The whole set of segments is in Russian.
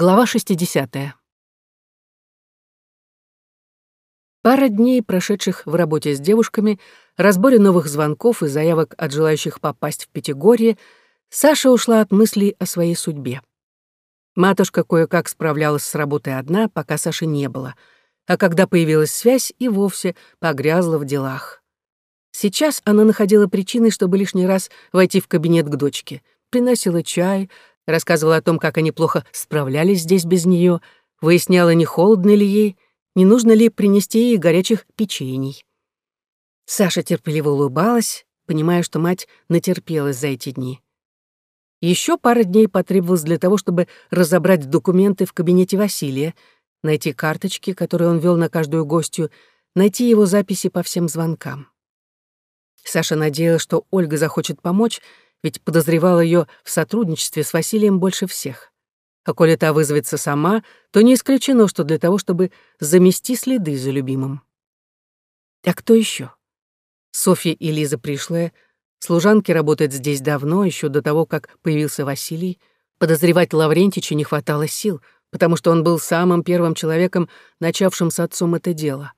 Глава 60. Пара дней, прошедших в работе с девушками, разборе новых звонков и заявок от желающих попасть в Пятигорье, Саша ушла от мыслей о своей судьбе. Матушка кое-как справлялась с работой одна, пока Саши не было, а когда появилась связь, и вовсе погрязла в делах. Сейчас она находила причины, чтобы лишний раз войти в кабинет к дочке. Приносила чай, рассказывала о том, как они плохо справлялись здесь без нее, выясняла, не холодно ли ей, не нужно ли принести ей горячих печений. Саша терпеливо улыбалась, понимая, что мать натерпелась за эти дни. Еще пара дней потребовалось для того, чтобы разобрать документы в кабинете Василия, найти карточки, которые он вел на каждую гостью, найти его записи по всем звонкам. Саша надеялась, что Ольга захочет помочь, ведь подозревала ее в сотрудничестве с Василием больше всех. А коли та вызовется сама, то не исключено, что для того, чтобы замести следы за любимым. А кто еще? Софья и Лиза пришлые, служанки работают здесь давно, еще до того, как появился Василий. Подозревать Лаврентича не хватало сил, потому что он был самым первым человеком, начавшим с отцом это дело.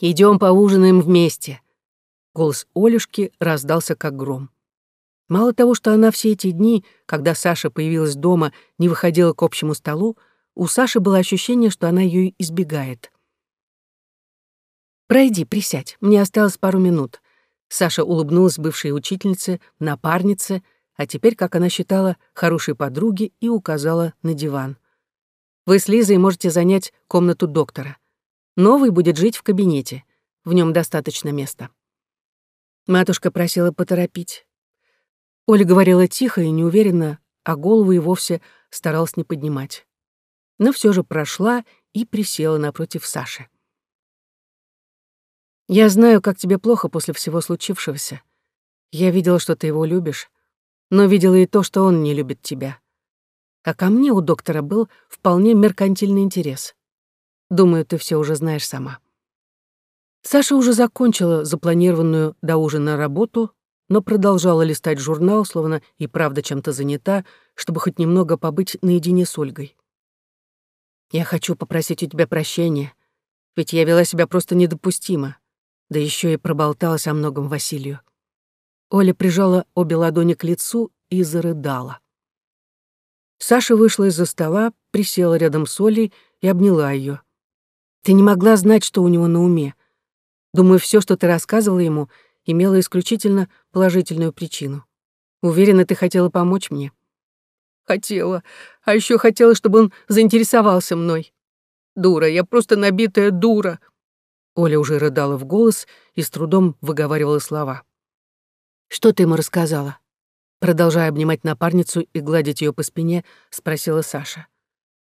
Идем поужинаем вместе», Голос Олюшки раздался как гром. Мало того, что она все эти дни, когда Саша появилась дома, не выходила к общему столу, у Саши было ощущение, что она ее избегает. «Пройди, присядь, мне осталось пару минут». Саша улыбнулась бывшей учительнице, напарнице, а теперь, как она считала, хорошей подруге и указала на диван. «Вы с Лизой можете занять комнату доктора. Новый будет жить в кабинете. В нем достаточно места». Матушка просила поторопить. Оля говорила тихо и неуверенно, а голову и вовсе старалась не поднимать. Но все же прошла и присела напротив Саши. «Я знаю, как тебе плохо после всего случившегося. Я видела, что ты его любишь, но видела и то, что он не любит тебя. А ко мне у доктора был вполне меркантильный интерес. Думаю, ты все уже знаешь сама». Саша уже закончила запланированную до ужина работу, но продолжала листать журнал, словно и правда чем-то занята, чтобы хоть немного побыть наедине с Ольгой. «Я хочу попросить у тебя прощения, ведь я вела себя просто недопустимо, да еще и проболталась о многом Василию». Оля прижала обе ладони к лицу и зарыдала. Саша вышла из-за стола, присела рядом с Олей и обняла ее. «Ты не могла знать, что у него на уме. Думаю, все, что ты рассказывала ему, имело исключительно положительную причину. Уверена, ты хотела помочь мне. Хотела. А еще хотела, чтобы он заинтересовался мной. Дура, я просто набитая дура. Оля уже рыдала в голос и с трудом выговаривала слова. Что ты ему рассказала? Продолжая обнимать напарницу и гладить ее по спине, спросила Саша.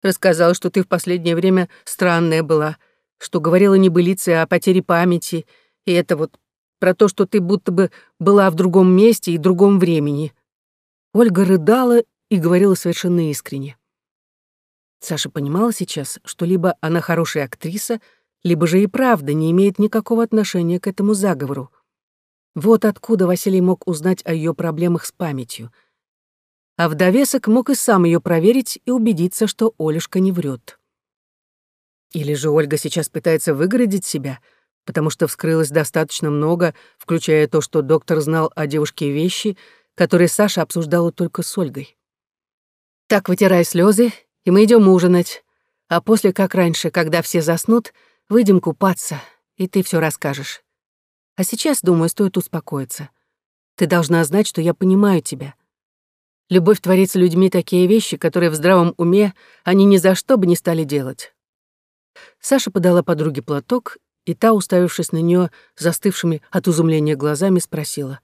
Рассказала, что ты в последнее время странная была, что говорила небылицы о потере памяти, и это вот про то, что ты будто бы была в другом месте и другом времени. Ольга рыдала и говорила совершенно искренне. Саша понимала сейчас, что либо она хорошая актриса, либо же и правда не имеет никакого отношения к этому заговору. Вот откуда Василий мог узнать о ее проблемах с памятью. А в довесок мог и сам ее проверить и убедиться, что Олюшка не врет. Или же Ольга сейчас пытается выгородить себя, потому что вскрылось достаточно много, включая то, что доктор знал о девушке вещи, которые Саша обсуждала только с Ольгой. Так, вытирай слезы, и мы идем ужинать. А после, как раньше, когда все заснут, выйдем купаться, и ты все расскажешь. А сейчас, думаю, стоит успокоиться. Ты должна знать, что я понимаю тебя. Любовь творится людьми такие вещи, которые в здравом уме они ни за что бы не стали делать. Саша подала подруге платок, и та, уставившись на нее застывшими от изумления глазами, спросила.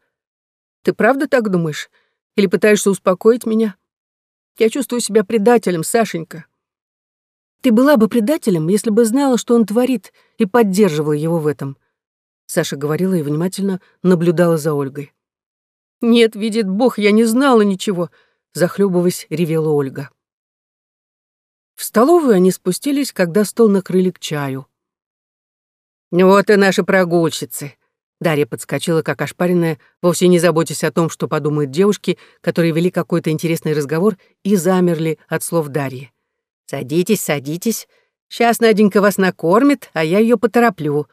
«Ты правда так думаешь? Или пытаешься успокоить меня? Я чувствую себя предателем, Сашенька». «Ты была бы предателем, если бы знала, что он творит, и поддерживала его в этом», Саша говорила и внимательно наблюдала за Ольгой. «Нет, видит Бог, я не знала ничего», — захлебываясь, ревела Ольга. В столовую они спустились, когда стол накрыли к чаю. «Вот и наши прогульщицы», Дарья подскочила, как ошпаренная, вовсе не заботясь о том, что подумают девушки, которые вели какой-то интересный разговор и замерли от слов Дарьи. «Садитесь, садитесь. Сейчас Наденька вас накормит, а я ее потороплю».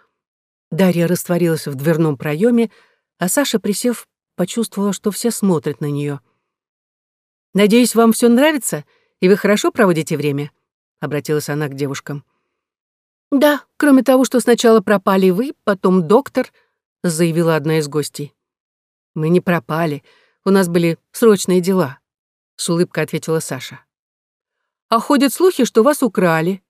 Дарья растворилась в дверном проеме, а Саша, присев, почувствовала, что все смотрят на нее. «Надеюсь, вам все нравится, и вы хорошо проводите время?» — обратилась она к девушкам. «Да, кроме того, что сначала пропали вы, потом доктор», заявила одна из гостей. «Мы не пропали. У нас были срочные дела», — с улыбкой ответила Саша. «А ходят слухи, что вас украли.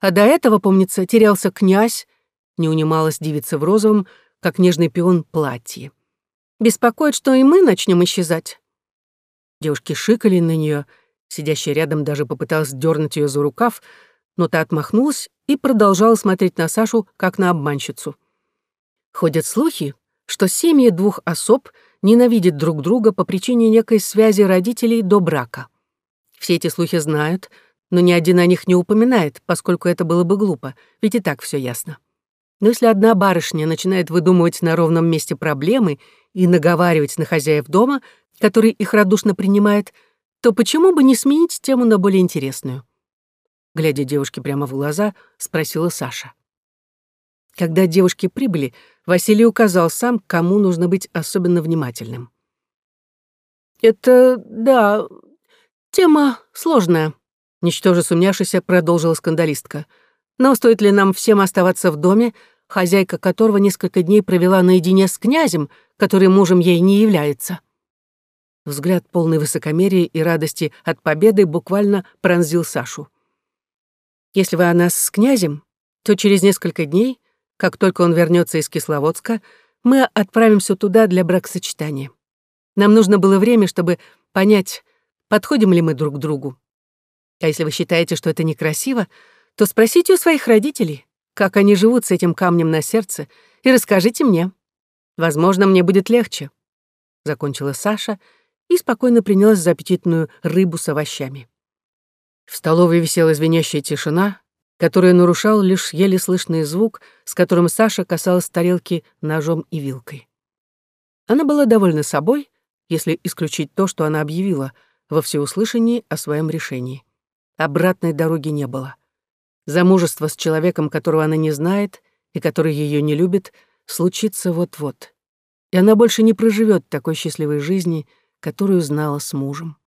А до этого, помнится, терялся князь», — не унималась девица в розовом, как нежный пион, платье. «Беспокоит, что и мы начнем исчезать». Девушки шикали на нее, сидящая рядом даже попыталась дернуть ее за рукав, но та отмахнулась и продолжала смотреть на Сашу, как на обманщицу. Ходят слухи, что семьи двух особ ненавидят друг друга по причине некой связи родителей до брака. Все эти слухи знают, но ни один о них не упоминает, поскольку это было бы глупо, ведь и так все ясно. Но если одна барышня начинает выдумывать на ровном месте проблемы и наговаривать на хозяев дома, который их радушно принимает, то почему бы не сменить тему на более интересную? Глядя девушке прямо в глаза, спросила Саша. Когда девушки прибыли, Василий указал сам, кому нужно быть особенно внимательным. «Это, да, тема сложная», — ничтоже сумняшися продолжила скандалистка. «Но стоит ли нам всем оставаться в доме, хозяйка которого несколько дней провела наедине с князем, который мужем ей не является?» Взгляд полный высокомерия и радости от победы буквально пронзил Сашу. «Если вы о нас с князем, то через несколько дней как только он вернется из Кисловодска, мы отправимся туда для бракосочетания. Нам нужно было время, чтобы понять, подходим ли мы друг к другу. А если вы считаете, что это некрасиво, то спросите у своих родителей, как они живут с этим камнем на сердце, и расскажите мне. Возможно, мне будет легче. Закончила Саша и спокойно принялась за аппетитную рыбу с овощами. В столовой висела звенящая тишина, который нарушал лишь еле слышный звук, с которым Саша касалась тарелки ножом и вилкой. Она была довольна собой, если исключить то, что она объявила во всеуслышании о своем решении. Обратной дороги не было. Замужество с человеком, которого она не знает и который ее не любит, случится вот-вот. И она больше не проживет такой счастливой жизни, которую знала с мужем.